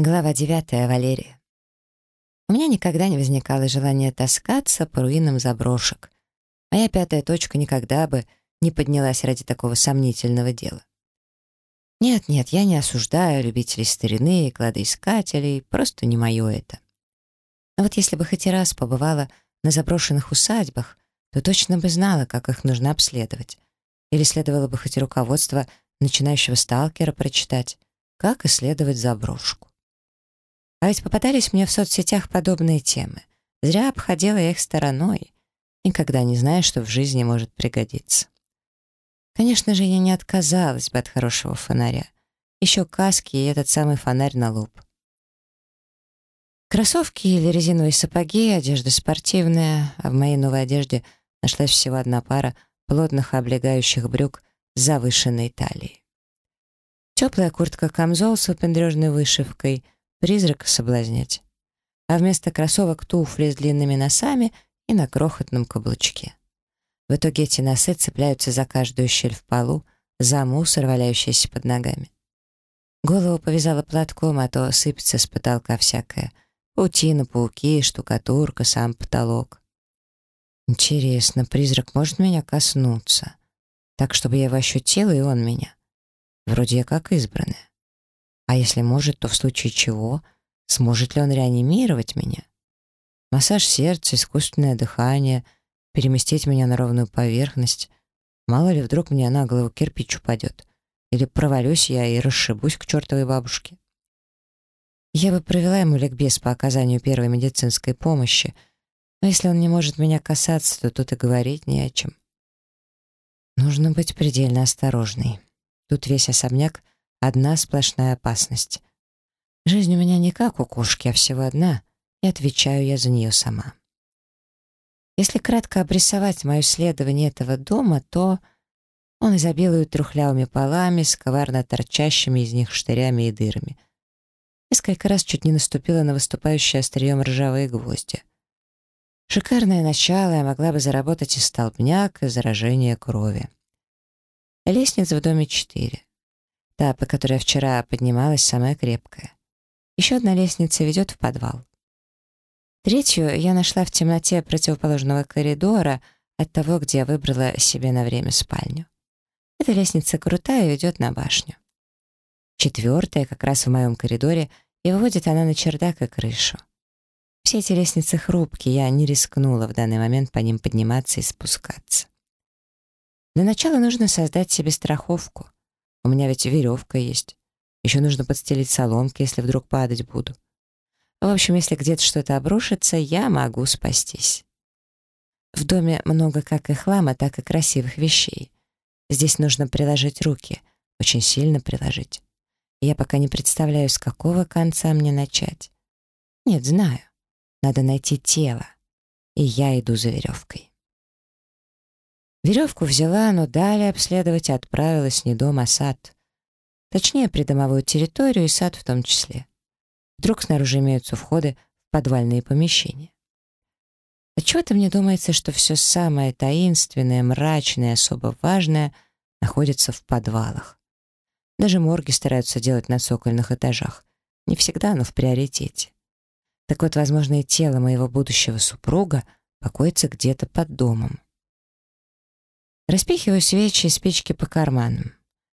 Глава 9. Валерия. У меня никогда не возникало желания таскаться по руинам заброшек. Моя пятая точка никогда бы не поднялась ради такого сомнительного дела. Нет-нет, я не осуждаю любителей старины и кладоискателей, просто не мое это. Но вот если бы хоть и раз побывала на заброшенных усадьбах, то точно бы знала, как их нужно обследовать. Или следовало бы хоть руководство начинающего сталкера прочитать, как исследовать заброшку. А ведь попадались мне в соцсетях подобные темы. Зря обходила я их стороной. Никогда не знаешь, что в жизни может пригодиться. Конечно же, я не отказалась бы от хорошего фонаря. Еще каски и этот самый фонарь на лоб. Кроссовки или резиновые сапоги, одежда спортивная, а в моей новой одежде нашлась всего одна пара плотных облегающих брюк с завышенной талией. Теплая куртка-камзол с выпендрежной вышивкой — призрака соблазнять. А вместо кроссовок туфли с длинными носами и на крохотном каблучке. В итоге эти носы цепляются за каждую щель в полу, за мусор, валяющийся под ногами. Голову повязала платком, а то сыпется с потолка всякое. Паутина, пауки, штукатурка, сам потолок. Интересно, призрак может меня коснуться? Так, чтобы я его ощутила, и он меня. Вроде я как избранная. А если может, то в случае чего? Сможет ли он реанимировать меня? Массаж сердца, искусственное дыхание, переместить меня на ровную поверхность. Мало ли, вдруг мне на голову кирпич упадет. Или провалюсь я и расшибусь к чертовой бабушке. Я бы провела ему ликбез по оказанию первой медицинской помощи, но если он не может меня касаться, то тут и говорить не о чем. Нужно быть предельно осторожной. Тут весь особняк Одна сплошная опасность. Жизнь у меня не как у кошки, а всего одна, и отвечаю я за нее сама. Если кратко обрисовать мое исследование этого дома, то он изобилует трухлявыми полами с коварно торчащими из них штырями и дырами. Несколько раз чуть не наступила на выступающие острием ржавые гвозди. Шикарное начало я могла бы заработать и столбняк, и заражение крови. Лестниц в доме четыре. Та, по которой я вчера поднималась, самая крепкая. Еще одна лестница ведет в подвал. Третью я нашла в темноте противоположного коридора от того, где я выбрала себе на время спальню. Эта лестница крутая и ведет на башню. Четвертая как раз в моем коридоре, и выводит она на чердак и крышу. Все эти лестницы хрупкие, я не рискнула в данный момент по ним подниматься и спускаться. Для начала нужно создать себе страховку — у меня ведь веревка есть. Еще нужно подстелить соломки, если вдруг падать буду. В общем, если где-то что-то обрушится, я могу спастись. В доме много как и хлама, так и красивых вещей. Здесь нужно приложить руки, очень сильно приложить. Я пока не представляю, с какого конца мне начать. Нет, знаю. Надо найти тело. И я иду за веревкой. Веревку взяла, но далее обследовать отправилась не дом, а сад. Точнее, придомовую территорию и сад в том числе. Вдруг снаружи имеются входы в подвальные помещения. Отчего-то мне думается, что все самое таинственное, мрачное, особо важное находится в подвалах. Даже морги стараются делать на цокольных этажах. Не всегда, но в приоритете. Так вот, возможно, и тело моего будущего супруга покоится где-то под домом. Распихиваю свечи и спички по карманам.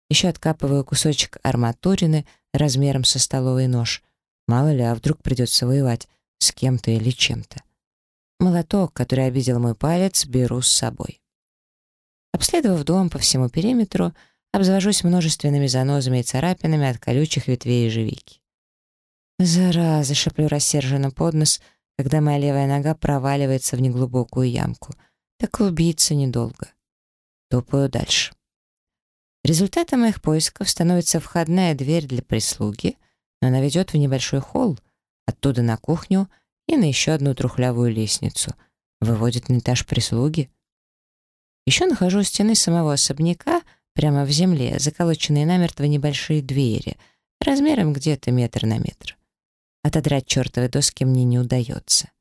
Еще откапываю кусочек арматурины размером со столовый нож. Мало ли, а вдруг придется воевать с кем-то или чем-то. Молоток, который обидел мой палец, беру с собой. Обследовав дом по всему периметру, обзавожусь множественными занозами и царапинами от колючих ветвей ежевики. «Зараза!» — шеплю рассерженно под нос, когда моя левая нога проваливается в неглубокую ямку. Так убиться недолго. Топаю дальше. Результатом моих поисков становится входная дверь для прислуги, но она ведет в небольшой холл, оттуда на кухню и на еще одну трухлявую лестницу. Выводит на этаж прислуги. Еще нахожу у стены самого особняка, прямо в земле, заколоченные намертво небольшие двери, размером где-то метр на метр. Отодрать чертовы доски мне не удается.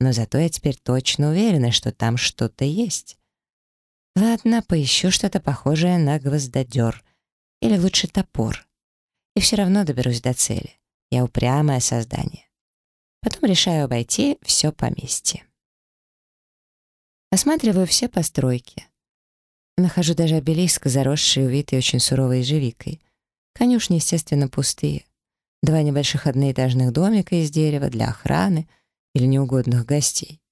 Но зато я теперь точно уверена, что там что-то есть. Ладно, поищу что-то похожее на гвоздодер. Или лучше топор. И все равно доберусь до цели. Я упрямое создание. Потом решаю обойти все поместье. Осматриваю все постройки. Нахожу даже обелиск, заросший, увитый очень суровой ежевикой. Конюшни, естественно, пустые. Два небольших одноэтажных домика из дерева для охраны или неугодных гостей.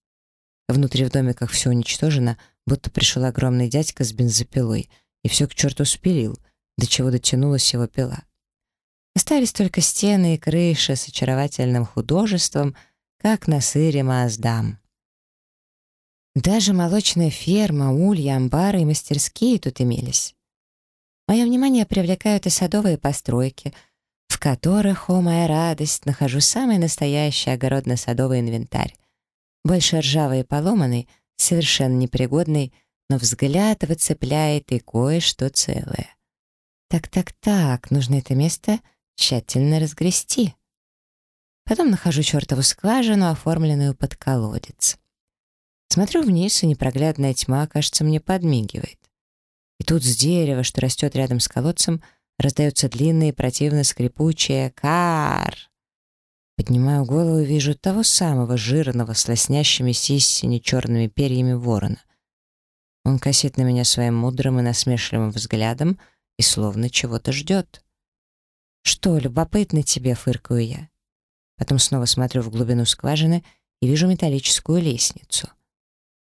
Внутри в домиках все уничтожено, будто пришел огромный дядька с бензопилой и все к черту спилил, до чего дотянулась его пила. Остались только стены и крыши с очаровательным художеством, как на сыре Маасдам. Даже молочная ферма, улья, амбары и мастерские тут имелись. Мое внимание привлекают и садовые постройки, в которых, о моя радость, нахожу самый настоящий огородно-садовый инвентарь. Больше ржавый и поломанный, совершенно непригодный, но взгляд выцепляет и кое-что целое. Так-так-так, нужно это место тщательно разгрести. Потом нахожу чертову скважину, оформленную под колодец. Смотрю вниз, и непроглядная тьма, кажется, мне подмигивает. И тут с дерева, что растет рядом с колодцем, раздается длинное и противно скрипучее «Кар!». Поднимаю голову и вижу того самого жирного, с лоснящимися истине черными перьями ворона. Он косит на меня своим мудрым и насмешливым взглядом и словно чего-то ждет. «Что, любопытно тебе?» — фыркаю я. Потом снова смотрю в глубину скважины и вижу металлическую лестницу —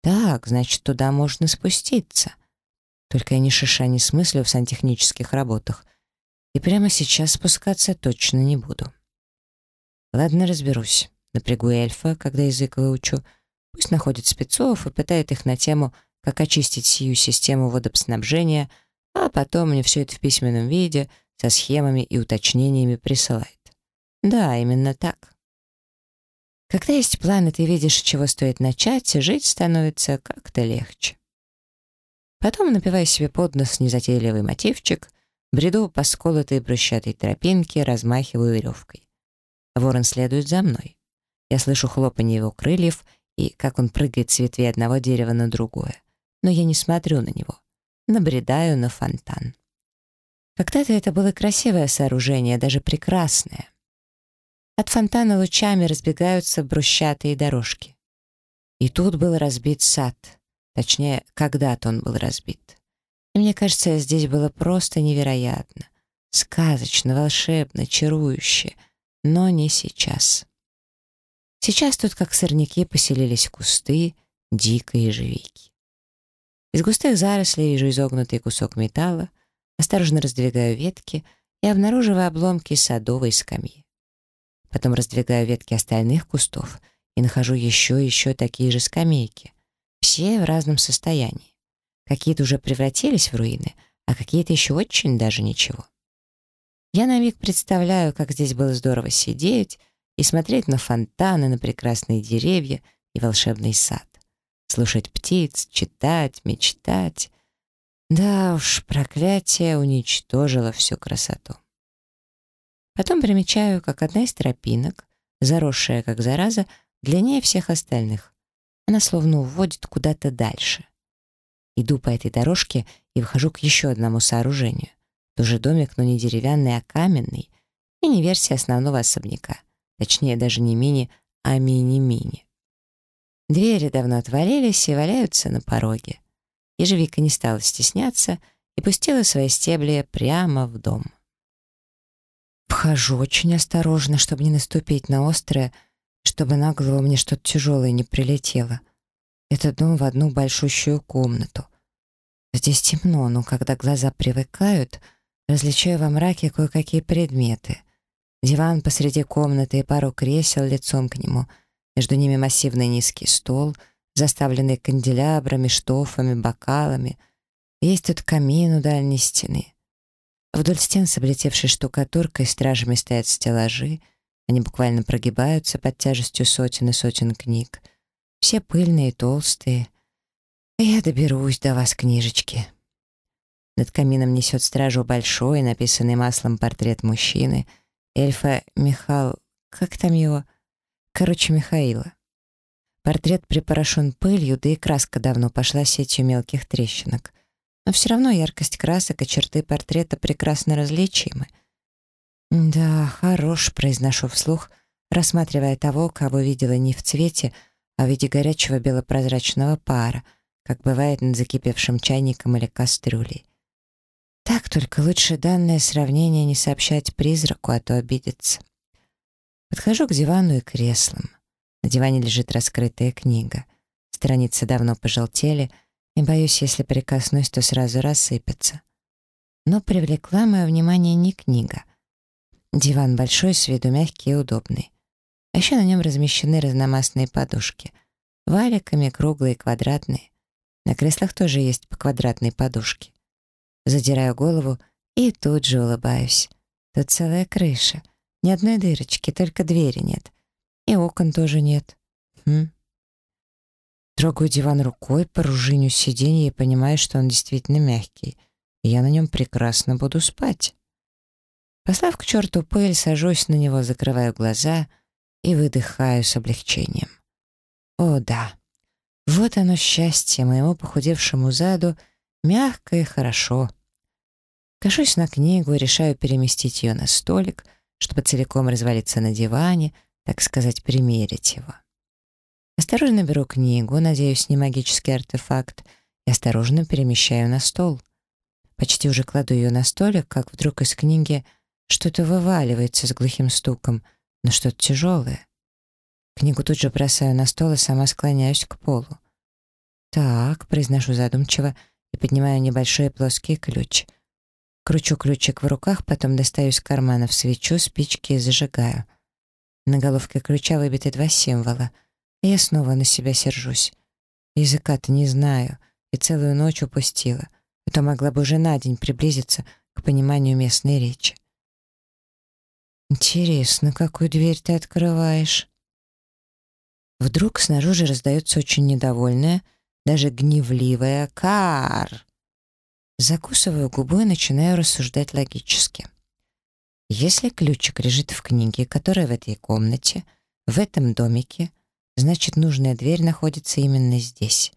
так, значит, туда можно спуститься. Только я ни шиша не смыслю в сантехнических работах. И прямо сейчас спускаться точно не буду. Ладно, разберусь. Напрягу эльфа, когда язык выучу. Пусть находит спецов и пытает их на тему, как очистить сию систему водоснабжения, а потом мне все это в письменном виде, со схемами и уточнениями присылает. Да, именно так. Когда есть план, и ты видишь, чего стоит начать, жить становится как-то легче. Потом напиваю себе под нос незатейливый мотивчик, бреду по сколотой брусчатой тропинке, размахиваю веревкой. Ворон следует за мной. Я слышу хлопанье его крыльев и как он прыгает с ветви одного дерева на другое. Но я не смотрю на него. Набредаю на фонтан. Когда-то это было красивое сооружение, даже прекрасное. От фонтана лучами разбегаются брусчатые дорожки. И тут был разбит сад. Точнее, когда-то он был разбит. И мне кажется, здесь было просто невероятно. Сказочно, волшебно, чарующе. Но не сейчас. Сейчас тут, как сорняки, поселились кусты дикой ежевики. Из густых зарослей вижу изогнутый кусок металла, осторожно раздвигаю ветки и обнаруживаю обломки садовой скамьи. Потом раздвигаю ветки остальных кустов и нахожу еще и еще такие же скамейки. Все в разном состоянии. Какие-то уже превратились в руины, а какие-то еще очень даже ничего. Я на миг представляю, как здесь было здорово сидеть и смотреть на фонтаны, на прекрасные деревья и волшебный сад. Слушать птиц, читать, мечтать. Да уж, проклятие уничтожило всю красоту. Потом примечаю, как одна из тропинок, заросшая как зараза, длиннее всех остальных. Она словно уводит куда-то дальше. Иду по этой дорожке и выхожу к еще одному сооружению. Тоже домик, но не деревянный, а каменный. Мини-версия основного особняка. Точнее, даже не мини, а мини-мини. Двери давно отвалились и валяются на пороге. Ежевика не стала стесняться и пустила свои стебли прямо в дом. Вхожу очень осторожно, чтобы не наступить на острое, чтобы на голову мне что-то тяжелое не прилетело. Это дом в одну большущую комнату. Здесь темно, но когда глаза привыкают, различаю во мраке кое-какие предметы. Диван посреди комнаты и пару кресел лицом к нему. Между ними массивный низкий стол, заставленный канделябрами, штофами, бокалами. Есть тут камин у дальней стены. Вдоль стен с облетевшей штукатуркой стражами стоят стеллажи. Они буквально прогибаются под тяжестью сотен и сотен книг. Все пыльные и толстые. Я доберусь до вас, книжечки. Над камином несет стражу большой, написанный маслом портрет мужчины. Эльфа Михал... Как там его? Короче, Михаила. Портрет припорошен пылью, да и краска давно пошла сетью мелких трещинок но все равно яркость красок и черты портрета прекрасно различимы. «Да, хорош», — произношу вслух, рассматривая того, кого видела не в цвете, а в виде горячего белопрозрачного пара, как бывает над закипевшим чайником или кастрюлей. Так только лучше данное сравнение не сообщать призраку, а то обидится. Подхожу к дивану и креслам. На диване лежит раскрытая книга. Страницы давно пожелтели, и, боюсь, если прикоснусь, то сразу рассыпятся. Но привлекла мое внимание не книга. Диван большой, с виду мягкий и удобный. А еще на нем размещены разномастные подушки. Валиками, круглые, квадратные. На креслах тоже есть по квадратной подушке. Задираю голову и тут же улыбаюсь. Тут целая крыша. Ни одной дырочки, только двери нет. И окон тоже нет. Хм. Трогаю диван рукой, пружиню сиденье и понимаю, что он действительно мягкий. И я на нем прекрасно буду спать. Послав к черту пыль, сажусь на него, закрываю глаза и выдыхаю с облегчением. О, да. Вот оно счастье моему похудевшему заду, мягко и хорошо. Кашусь на книгу и решаю переместить ее на столик, чтобы целиком развалиться на диване, так сказать, примерить его. Осторожно беру книгу, надеюсь, не магический артефакт, и осторожно перемещаю на стол. Почти уже кладу ее на столик, как вдруг из книги что-то вываливается с глухим стуком, но что-то тяжелое. Книгу тут же бросаю на стол и сама склоняюсь к полу. «Так», — произношу задумчиво и поднимаю небольшой плоский ключ. Кручу ключик в руках, потом достаю из карманов свечу, спички и зажигаю. На головке ключа выбиты два символа, и я снова на себя сержусь. Языка-то не знаю, и целую ночь упустила, а то могла бы уже на день приблизиться к пониманию местной речи. «Интересно, какую дверь ты открываешь?» Вдруг снаружи раздается очень недовольное, даже гневливое «Кар!». Закусываю губу и начинаю рассуждать логически. Если ключик лежит в книге, которая в этой комнате, в этом домике, значит, нужная дверь находится именно здесь.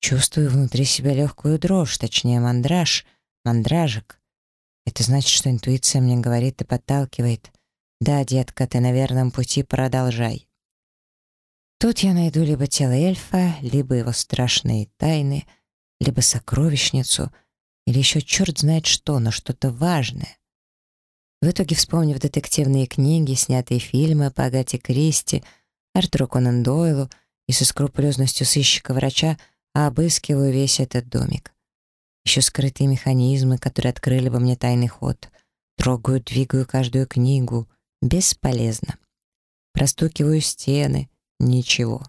Чувствую внутри себя легкую дрожь, точнее мандраж, мандражик. Это значит, что интуиция мне говорит и подталкивает. «Да, детка, ты на верном пути, продолжай». Тут я найду либо тело эльфа, либо его страшные тайны, либо сокровищницу, или еще черт знает что, но что-то важное. В итоге, вспомнив детективные книги, снятые фильмы по Агате Кристи, Артуру Конан Дойлу и со скрупулезностью сыщика-врача обыскиваю весь этот домик. Еще скрытые механизмы, которые открыли бы мне тайный ход. Трогаю, двигаю каждую книгу. Бесполезно. Простукиваю стены, Ничего.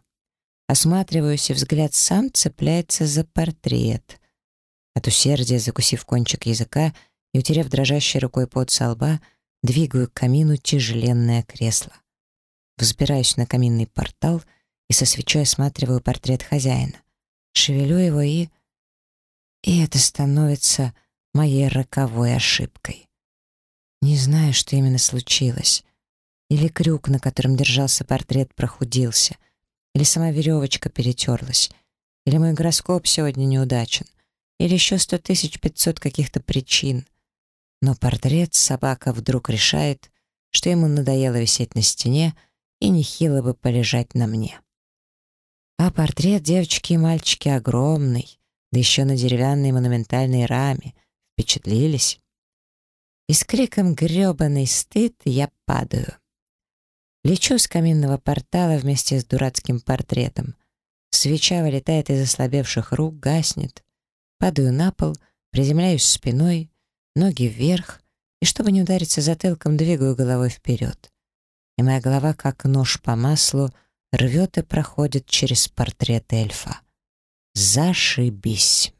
Осматриваюсь, и взгляд сам цепляется за портрет. От усердия, закусив кончик языка и утерев дрожащей рукой под со лба, двигаю к камину тяжеленное кресло. Взбираюсь на каминный портал и со свечой осматриваю портрет хозяина. Шевелю его и... И это становится моей роковой ошибкой. Не знаю, что именно случилось. Или крюк, на котором держался портрет, прохудился. Или сама веревочка перетерлась. Или мой гороскоп сегодня неудачен. Или еще сто тысяч пятьсот каких-то причин. Но портрет собака вдруг решает, что ему надоело висеть на стене и нехило бы полежать на мне. А портрет девочки и мальчики огромный, да еще на деревянной монументальной раме. Впечатлились? И с криком «грёбаный стыд» я падаю. Лечу с каминного портала вместе с дурацким портретом. Свеча вылетает из ослабевших рук, гаснет. Падаю на пол, приземляюсь спиной, ноги вверх, и чтобы не удариться затылком, двигаю головой вперед. И моя голова, как нож по маслу, рвет и проходит через портрет эльфа. Зашибись!